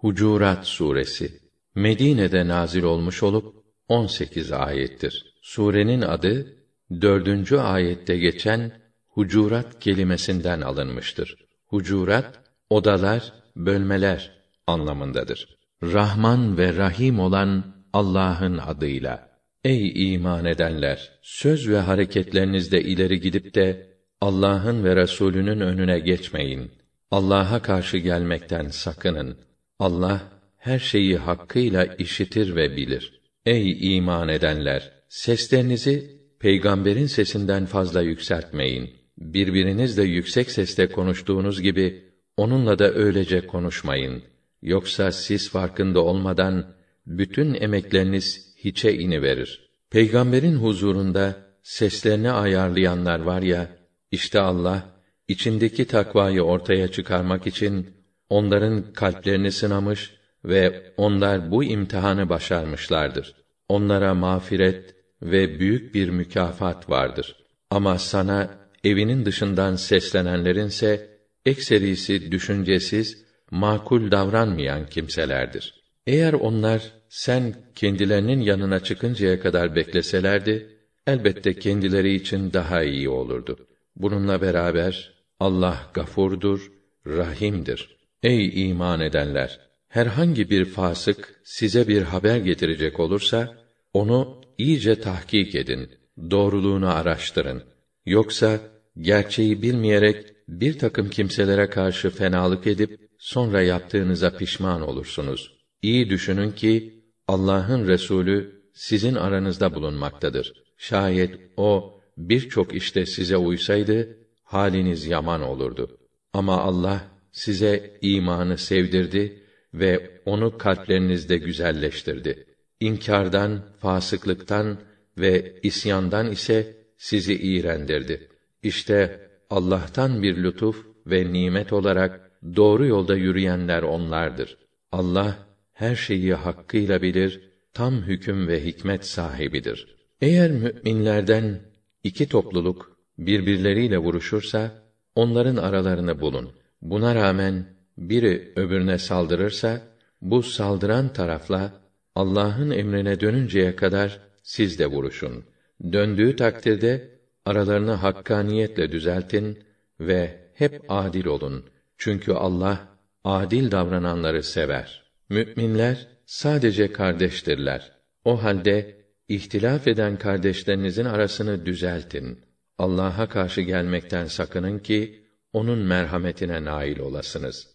Hucurat suresi Medine'de nazil olmuş olup 18 ayettir. Surenin adı dördüncü ayette geçen hucurat kelimesinden alınmıştır. Hucurat odalar, bölmeler anlamındadır. Rahman ve Rahim olan Allah'ın adıyla. Ey iman edenler, söz ve hareketlerinizde ileri gidip de Allah'ın ve Resulünün önüne geçmeyin. Allah'a karşı gelmekten sakının. Allah her şeyi hakkıyla işitir ve bilir. Ey iman edenler, seslerinizi peygamberin sesinden fazla yükseltmeyin. Birbirinizle yüksek sesle konuştuğunuz gibi onunla da öylece konuşmayın. Yoksa siz farkında olmadan bütün emekleriniz hiçe iniverir. Peygamberin huzurunda seslerini ayarlayanlar var ya, işte Allah içindeki takvayı ortaya çıkarmak için onların kalplerini sınamış ve onlar bu imtihanı başarmışlardır. Onlara mağfiret ve büyük bir mükafat vardır. Ama sana evinin dışından seslenenlerinse ekserisi düşüncesiz, makul davranmayan kimselerdir. Eğer onlar sen kendilerinin yanına çıkıncaya kadar bekleselerdi, elbette kendileri için daha iyi olurdu. Bununla beraber Allah gafurdur, rahimdir. Ey iman edenler! Herhangi bir fasık size bir haber getirecek olursa, onu iyice tahkik edin, doğruluğunu araştırın. Yoksa gerçeği bilmeyerek bir takım kimselere karşı fenalık edip sonra yaptığınıza pişman olursunuz. İyi düşünün ki Allah'ın Resulü sizin aranızda bulunmaktadır. Şayet o birçok işte size uysaydı haliniz yaman olurdu. Ama Allah size imanı sevdirdi ve onu kalplerinizde güzelleştirdi. İnkardan, fasıklıktan ve isyandan ise sizi iğrendirdi. İşte Allah'tan bir lütuf ve nimet olarak doğru yolda yürüyenler onlardır. Allah her şeyi hakkıyla bilir, tam hüküm ve hikmet sahibidir. Eğer müminlerden iki topluluk birbirleriyle vuruşursa onların aralarını bulun. Buna rağmen biri öbürüne saldırırsa bu saldıran tarafla Allah'ın emrine dönünceye kadar siz de vuruşun. Döndüğü takdirde aralarını hakkaniyetle düzeltin ve hep adil olun. Çünkü Allah adil davrananları sever. Müminler sadece kardeştirler. O halde ihtilaf eden kardeşlerinizin arasını düzeltin. Allah'a karşı gelmekten sakının ki onun merhametine nail olasınız.